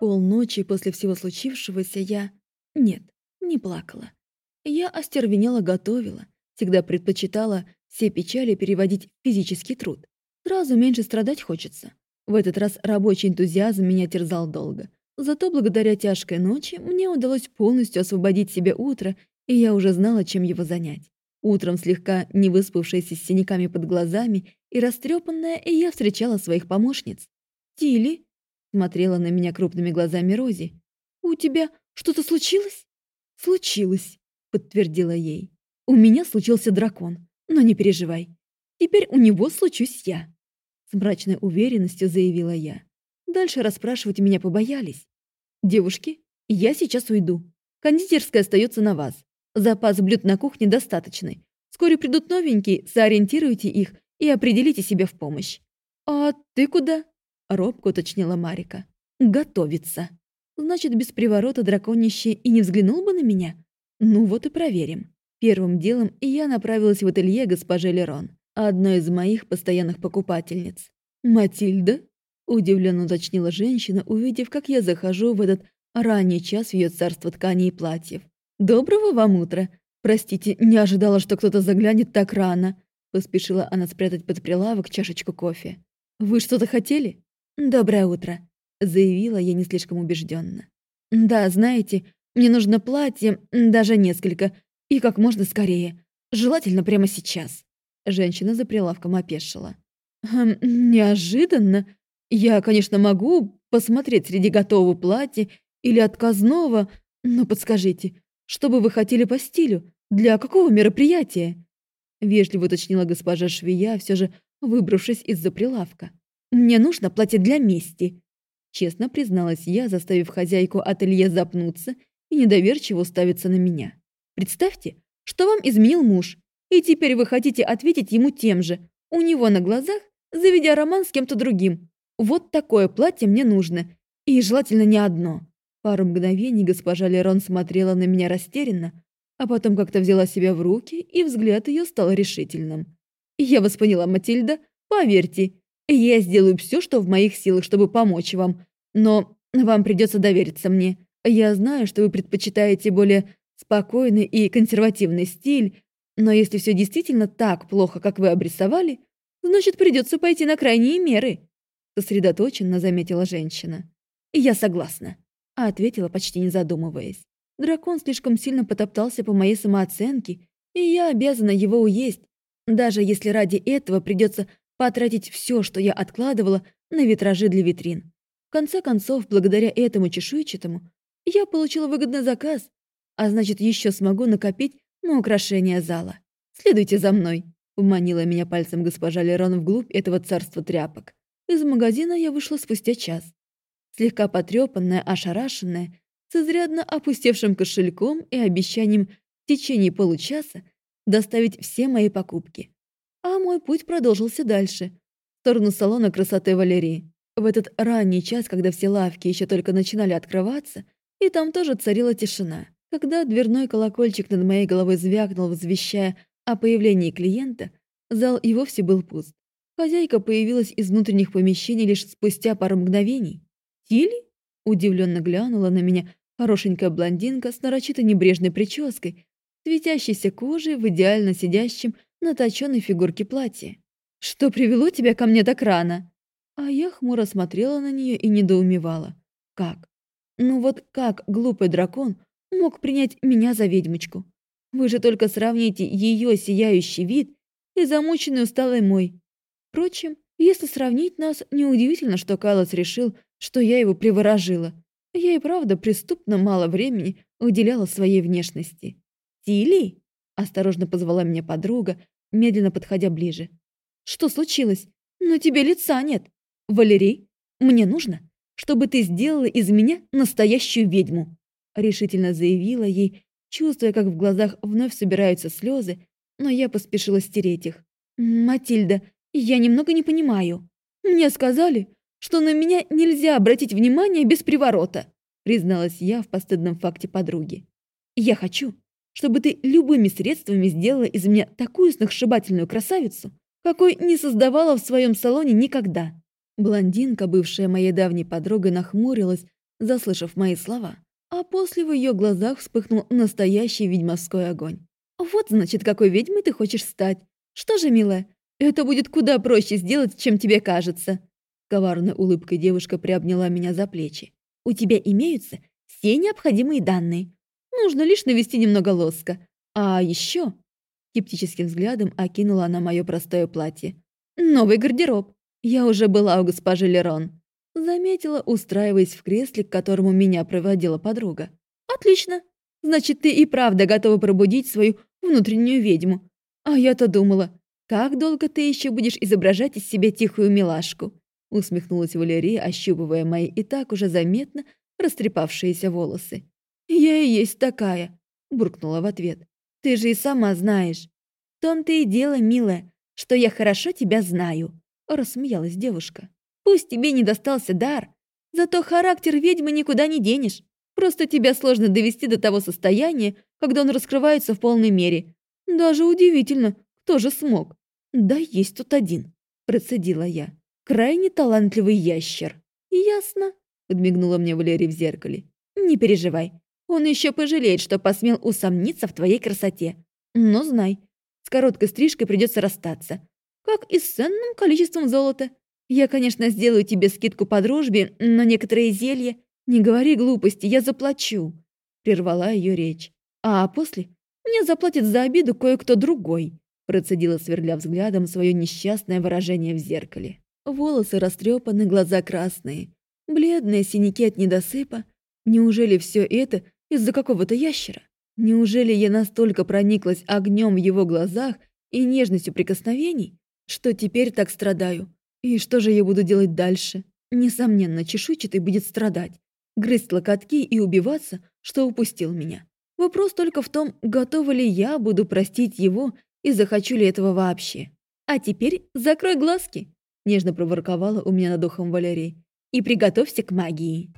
Полночи после всего случившегося я... Нет, не плакала. Я остервенела готовила, всегда предпочитала все печали переводить в физический труд. Сразу меньше страдать хочется. В этот раз рабочий энтузиазм меня терзал долго. Зато благодаря тяжкой ночи мне удалось полностью освободить себе утро, и я уже знала, чем его занять. Утром слегка не выспавшаяся с синяками под глазами и растрепанная, я встречала своих помощниц. «Тили?» — смотрела на меня крупными глазами Рози. «У тебя что-то случилось?» «Случилось», — подтвердила ей. «У меня случился дракон, но не переживай. Теперь у него случусь я», — с мрачной уверенностью заявила я. Дальше расспрашивать меня побоялись. «Девушки, я сейчас уйду. Кондитерская остается на вас. Запас блюд на кухне достаточный. Вскоре придут новенькие, соориентируйте их и определите себе в помощь». «А ты куда?» — робко уточнила Марика. «Готовиться. Значит, без приворота драконище и не взглянул бы на меня? Ну вот и проверим». Первым делом я направилась в ателье госпожи Лерон, одной из моих постоянных покупательниц. «Матильда?» Удивленно уточнила женщина, увидев, как я захожу в этот ранний час в ее царство тканей и платьев. «Доброго вам утра! Простите, не ожидала, что кто-то заглянет так рано!» Поспешила она спрятать под прилавок чашечку кофе. «Вы что-то хотели?» «Доброе утро», — заявила я не слишком убежденно. «Да, знаете, мне нужно платье, даже несколько, и как можно скорее. Желательно прямо сейчас». Женщина за прилавком опешила. «Хм, «Неожиданно», я, конечно, могу посмотреть среди готового платья или отказного, но подскажите, что бы вы хотели по стилю? Для какого мероприятия?» Вежливо уточнила госпожа Швея, все же выбравшись из-за прилавка. «Мне нужно платье для мести», — честно призналась я, заставив хозяйку ателье запнуться и недоверчиво уставиться на меня. «Представьте, что вам изменил муж, и теперь вы хотите ответить ему тем же, у него на глазах, заведя роман с кем-то другим. Вот такое платье мне нужно. И желательно не одно. Пару мгновений госпожа Лерон смотрела на меня растерянно, а потом как-то взяла себя в руки, и взгляд ее стал решительным. «Я вас поняла, Матильда. Поверьте, я сделаю все, что в моих силах, чтобы помочь вам. Но вам придется довериться мне. Я знаю, что вы предпочитаете более спокойный и консервативный стиль, но если все действительно так плохо, как вы обрисовали, значит, придется пойти на крайние меры сосредоточенно заметила женщина. «Я согласна», — ответила, почти не задумываясь. Дракон слишком сильно потоптался по моей самооценке, и я обязана его уесть, даже если ради этого придется потратить все, что я откладывала, на витражи для витрин. В конце концов, благодаря этому чешуйчатому, я получила выгодный заказ, а значит, еще смогу накопить на украшение зала. «Следуйте за мной», — уманила меня пальцем госпожа Лерон вглубь этого царства тряпок. Из магазина я вышла спустя час. Слегка потрепанная, ошарашенная, с изрядно опустевшим кошельком и обещанием в течение получаса доставить все мои покупки. А мой путь продолжился дальше, в сторону салона красоты Валерии. В этот ранний час, когда все лавки еще только начинали открываться, и там тоже царила тишина. Когда дверной колокольчик над моей головой звякнул, возвещая о появлении клиента, зал и вовсе был пуст. Хозяйка появилась из внутренних помещений лишь спустя пару мгновений. «Тилли?» – удивленно глянула на меня хорошенькая блондинка с нарочито небрежной прической, светящейся кожей в идеально сидящем на точенной фигурке платье. «Что привело тебя ко мне так рано?» А я хмуро смотрела на нее и недоумевала. «Как? Ну вот как глупый дракон мог принять меня за ведьмочку? Вы же только сравните ее сияющий вид и замученный усталый мой. Впрочем, если сравнить нас, неудивительно, что Кайлос решил, что я его приворожила. Я и правда преступно мало времени уделяла своей внешности. «Тили?» – осторожно позвала меня подруга, медленно подходя ближе. «Что случилось? Но тебе лица нет. Валерий, мне нужно, чтобы ты сделала из меня настоящую ведьму», – решительно заявила ей, чувствуя, как в глазах вновь собираются слезы, но я поспешила стереть их. «Матильда, «Я немного не понимаю. Мне сказали, что на меня нельзя обратить внимание без приворота», призналась я в постыдном факте подруги. «Я хочу, чтобы ты любыми средствами сделала из меня такую сногсшибательную красавицу, какой не создавала в своем салоне никогда». Блондинка, бывшая моей давней подругой, нахмурилась, заслышав мои слова, а после в ее глазах вспыхнул настоящий ведьмовской огонь. «Вот, значит, какой ведьмой ты хочешь стать. Что же, милая, это будет куда проще сделать, чем тебе кажется». Коварной улыбкой девушка приобняла меня за плечи. «У тебя имеются все необходимые данные. Нужно лишь навести немного лоска. А еще...» Скептическим взглядом окинула она мое простое платье. «Новый гардероб. Я уже была у госпожи Лерон». Заметила, устраиваясь в кресле, к которому меня проводила подруга. «Отлично. Значит, ты и правда готова пробудить свою внутреннюю ведьму. А я-то думала, как долго ты еще будешь изображать из себя тихую милашку?» Усмехнулась Валерия, ощупывая мои и так уже заметно растрепавшиеся волосы. «Я и есть такая», — буркнула в ответ. «Ты же и сама знаешь». «В том-то и дело, милая, что я хорошо тебя знаю», — рассмеялась девушка. «Пусть тебе не достался дар, зато характер ведьмы никуда не денешь. Просто тебя сложно довести до того состояния, когда он раскрывается в полной мере. Даже удивительно, кто же смог. Да есть тут один, процедила я. Крайне талантливый ящер. Ясно, подмигнула мне Валерия в зеркале. Не переживай, он еще пожалеет, что посмел усомниться в твоей красоте. Но знай, с короткой стрижкой придется расстаться. Как и с ценным количеством золота. Я, конечно, сделаю тебе скидку по дружбе, но некоторые зелья... Не говори глупости, я заплачу. Прервала ее речь. А после мне заплатит за обиду кое-кто другой. Процедила, сверля взглядом, свое несчастное выражение в зеркале. Волосы растрепаны, глаза красные. Бледные синяки от недосыпа. Неужели все это из-за какого-то ящера? Неужели я настолько прониклась огнем в его глазах и нежностью прикосновений, что теперь так страдаю? И что же я буду делать дальше? Несомненно, чешуйчатый будет страдать, грызть локотки и убиваться, что упустил меня. Вопрос только в том, готова ли я буду простить его и захочу ли этого вообще. А теперь закрой глазки, нежно проворковала у меня над ухом Валерий, и приготовься к магии.